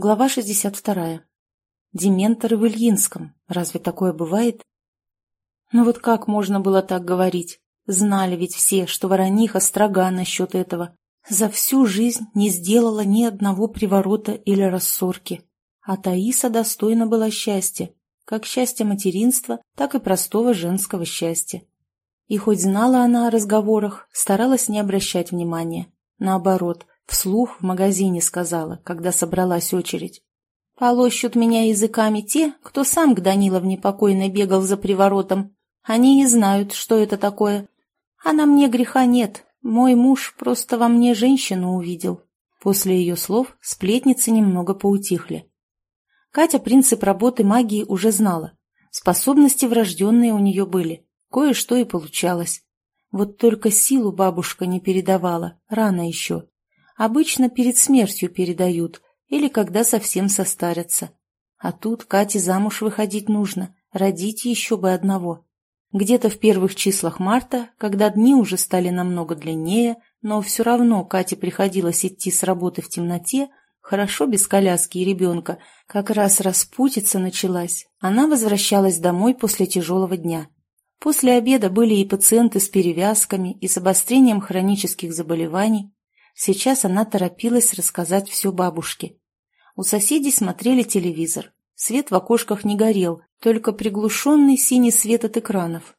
Глава 62. Дементоры в Ильинском. Разве такое бывает? Ну вот как можно было так говорить? Знали ведь все, что Ворониха строга насчет этого. За всю жизнь не сделала ни одного приворота или рассорки. А Таиса достойна была счастья. Как счастья материнства, так и простого женского счастья. И хоть знала она о разговорах, старалась не обращать внимания. Наоборот – Вслух в магазине сказала, когда собралась очередь. «Полощут меня языками те, кто сам к Даниловне покойно бегал за приворотом. Они и знают, что это такое. А на мне греха нет. Мой муж просто во мне женщину увидел». После ее слов сплетницы немного поутихли. Катя принцип работы магии уже знала. Способности врожденные у нее были. Кое-что и получалось. Вот только силу бабушка не передавала, рано еще. Обычно перед смертью передают или когда совсем состарятся. А тут Кате замуж выходить нужно, родить еще бы одного. Где-то в первых числах марта, когда дни уже стали намного длиннее, но все равно Кате приходилось идти с работы в темноте, хорошо без коляски и ребенка, как раз распутица началась, она возвращалась домой после тяжелого дня. После обеда были и пациенты с перевязками, и с обострением хронических заболеваний, Сейчас она торопилась рассказать все бабушке. У соседей смотрели телевизор. Свет в окошках не горел, только приглушенный синий свет от экранов.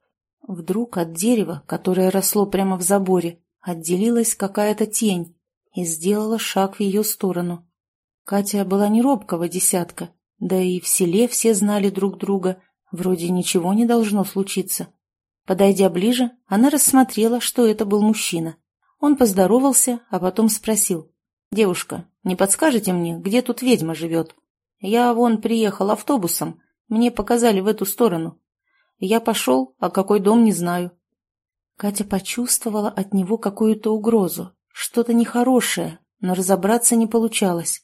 Вдруг от дерева, которое росло прямо в заборе, отделилась какая-то тень и сделала шаг в ее сторону. Катя была не робкого десятка, да и в селе все знали друг друга, вроде ничего не должно случиться. Подойдя ближе, она рассмотрела, что это был мужчина. Он поздоровался, а потом спросил. «Девушка, не подскажете мне, где тут ведьма живет? Я вон приехал автобусом, мне показали в эту сторону. Я пошел, а какой дом не знаю». Катя почувствовала от него какую-то угрозу, что-то нехорошее, но разобраться не получалось.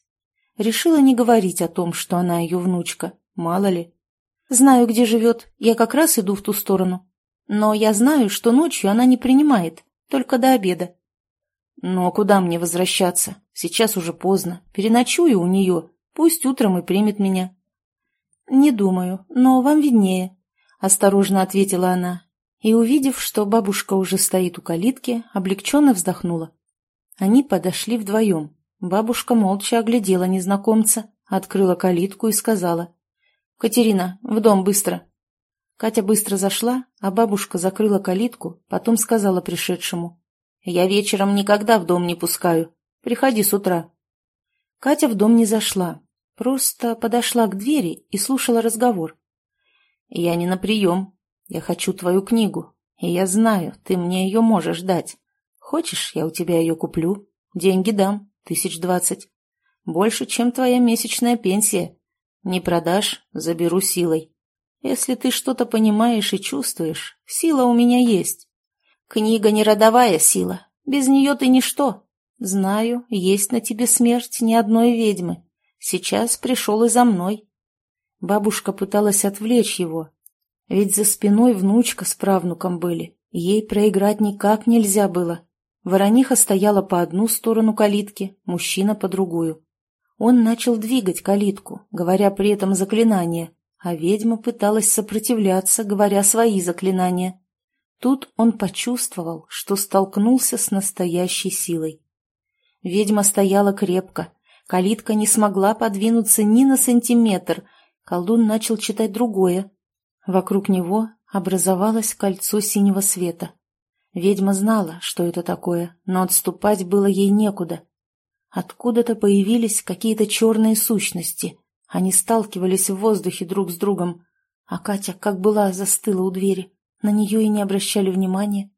Решила не говорить о том, что она ее внучка, мало ли. «Знаю, где живет, я как раз иду в ту сторону. Но я знаю, что ночью она не принимает, только до обеда. «Ну а куда мне возвращаться? Сейчас уже поздно. Переночую у нее. Пусть утром и примет меня». «Не думаю, но вам виднее», — осторожно ответила она. И, увидев, что бабушка уже стоит у калитки, облегченно вздохнула. Они подошли вдвоем. Бабушка молча оглядела незнакомца, открыла калитку и сказала. «Катерина, в дом быстро!» Катя быстро зашла, а бабушка закрыла калитку, потом сказала пришедшему. Я вечером никогда в дом не пускаю. Приходи с утра. Катя в дом не зашла, просто подошла к двери и слушала разговор. Я не на прием. Я хочу твою книгу, и я знаю, ты мне ее можешь дать. Хочешь, я у тебя ее куплю? Деньги дам, тысяч двадцать. Больше, чем твоя месячная пенсия. Не продашь, заберу силой. Если ты что-то понимаешь и чувствуешь, сила у меня есть. Книга не родовая сила. Без нее ты ничто. Знаю, есть на тебе смерть ни одной ведьмы. Сейчас пришел и за мной. Бабушка пыталась отвлечь его. Ведь за спиной внучка с правнуком были. Ей проиграть никак нельзя было. Ворониха стояла по одну сторону калитки, мужчина по другую. Он начал двигать калитку, говоря при этом заклинание, а ведьма пыталась сопротивляться, говоря свои заклинания. Тут он почувствовал, что столкнулся с настоящей силой. Ведьма стояла крепко, калитка не смогла подвинуться ни на сантиметр, колдун начал читать другое. Вокруг него образовалось кольцо синего света. Ведьма знала, что это такое, но отступать было ей некуда. Откуда-то появились какие-то черные сущности. Они сталкивались в воздухе друг с другом, а Катя, как была, застыла у двери. На нее и не обращали внимания.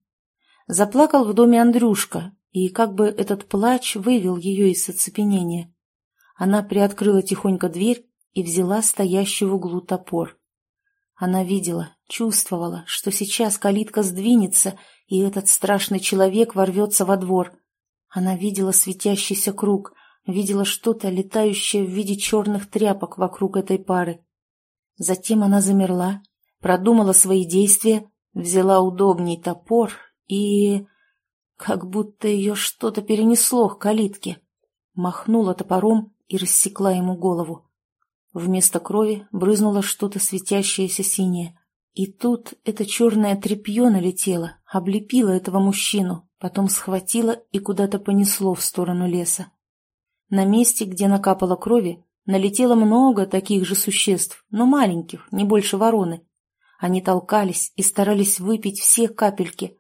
Заплакал в доме Андрюшка, и как бы этот плач вывел ее из оцепенения. Она приоткрыла тихонько дверь и взяла стоящий в углу топор. Она видела, чувствовала, что сейчас калитка сдвинется, и этот страшный человек ворвется во двор. Она видела светящийся круг, видела что-то, летающее в виде черных тряпок вокруг этой пары. Затем она замерла, продумала свои действия взяла удобней топор и... как будто ее что-то перенесло к калитке. Махнула топором, и рассекла ему голову. Вместо крови брызнуло что-то светящееся синее. И тут это черное тряпье налетело, облепило этого мужчину, потом схватило и куда-то понесло в сторону леса. На месте, где накапало крови, налетело много таких же существ, но маленьких, не больше вороны. Они толкались и старались выпить все капельки.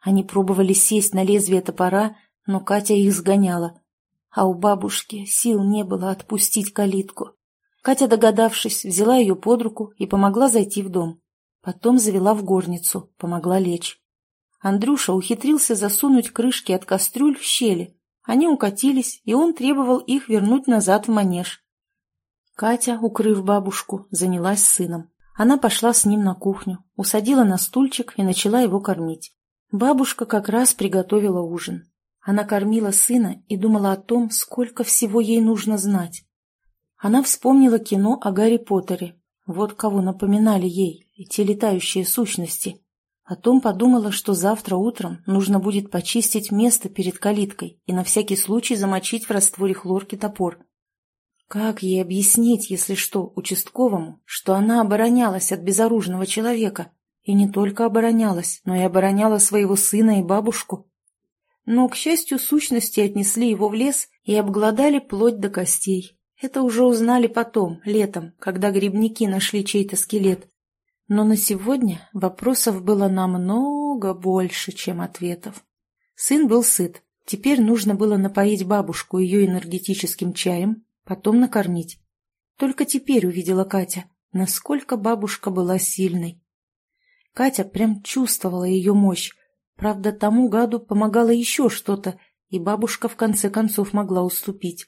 Они пробовали сесть на лезвие топора, но Катя их сгоняла. А у бабушки сил не было отпустить калитку. Катя, догадавшись, взяла ее под руку и помогла зайти в дом. Потом завела в горницу, помогла лечь. Андрюша ухитрился засунуть крышки от кастрюль в щели. Они укатились, и он требовал их вернуть назад в манеж. Катя, укрыв бабушку, занялась сыном. Она пошла с ним на кухню, усадила на стульчик и начала его кормить. Бабушка как раз приготовила ужин. Она кормила сына и думала о том, сколько всего ей нужно знать. Она вспомнила кино о Гарри Поттере. Вот кого напоминали ей эти летающие сущности. Потом подумала, что завтра утром нужно будет почистить место перед калиткой и на всякий случай замочить в растворе хлорки топор. Как ей объяснить, если что, участковому, что она оборонялась от безоружного человека? И не только оборонялась, но и обороняла своего сына и бабушку. Но, к счастью, сущности отнесли его в лес и обглодали плоть до костей, это уже узнали потом, летом, когда грибники нашли чей-то скелет. Но на сегодня вопросов было намного больше, чем ответов. Сын был сыт. Теперь нужно было напоить бабушку ее энергетическим чаем, потом накормить. Только теперь увидела Катя, насколько бабушка была сильной. Катя прям чувствовала ее мощь. Правда, тому гаду помогало еще что-то, и бабушка в конце концов могла уступить.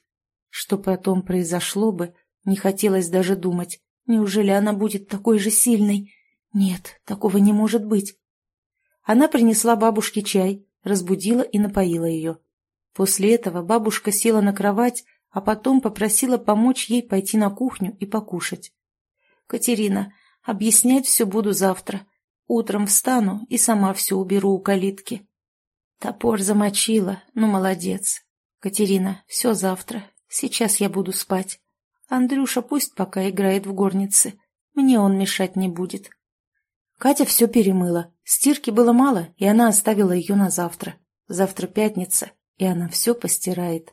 Что потом произошло бы, не хотелось даже думать. Неужели она будет такой же сильной? Нет, такого не может быть. Она принесла бабушке чай, разбудила и напоила ее. После этого бабушка села на кровать, а потом попросила помочь ей пойти на кухню и покушать. «Катерина, объяснять все буду завтра. Утром встану и сама все уберу у калитки». Топор замочила, ну молодец. Катерина, все завтра, Сейчас я буду спать. Андрюша пусть пока играет в горнице. Мне он мешать не будет. Катя все перемыла. Стирки было мало, и она оставила ее на завтра. Завтра пятница, и она все постирает.